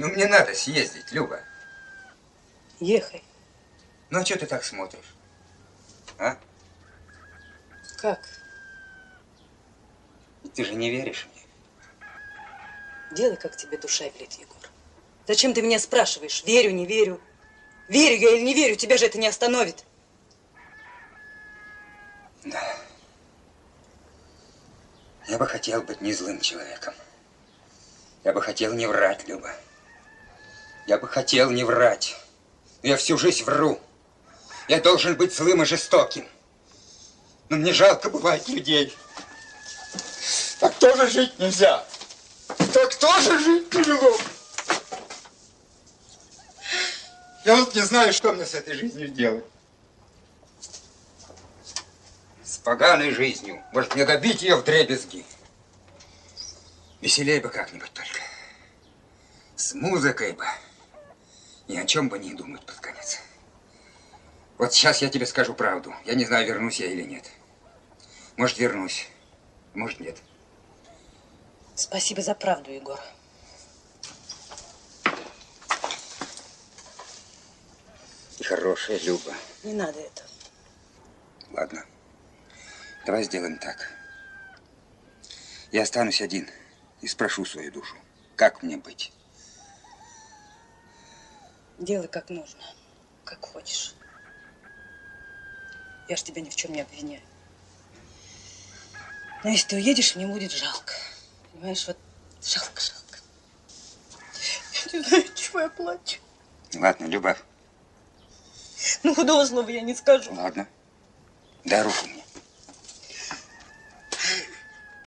Ну, мне надо съездить, Люба. Ехай. Ну, а что ты так смотришь? А? Как? Ты же не веришь мне. Делай, как тебе душа велит, Егор. Зачем ты меня спрашиваешь? Верю, не верю. Верю я или не верю, тебя же это не остановит. Да. Я бы хотел быть не злым человеком. Я бы хотел не врать, Люба. Я бы хотел не врать. Но я всю жизнь вру. Я должен быть злым и жестоким. Но мне жалко бывает людей. Так тоже жить нельзя. Так тоже жить тяжело. Я вот не знаю, что мне с этой жизнью делать. С поганой жизнью. Может, мне добить ее в дребезги. Веселей бы как-нибудь только. С музыкой бы. Ни о чем бы не думать под конец. Вот сейчас я тебе скажу правду. Я не знаю, вернусь я или нет. Может, вернусь. Может, нет. Спасибо за правду, Егор. Ты хорошая, Люба. Не надо это. Ладно. Давай сделаем так. Я останусь один и спрошу свою душу, как мне быть. Делай как нужно, как хочешь. Я ж тебя ни в чем не обвиняю. Но если ты уедешь, мне будет жалко. Понимаешь, вот жалко, жалко. Я не знаю, чего я плачу. Ладно, Люба, Ну, худого слова я не скажу. ладно. Дай руку мне.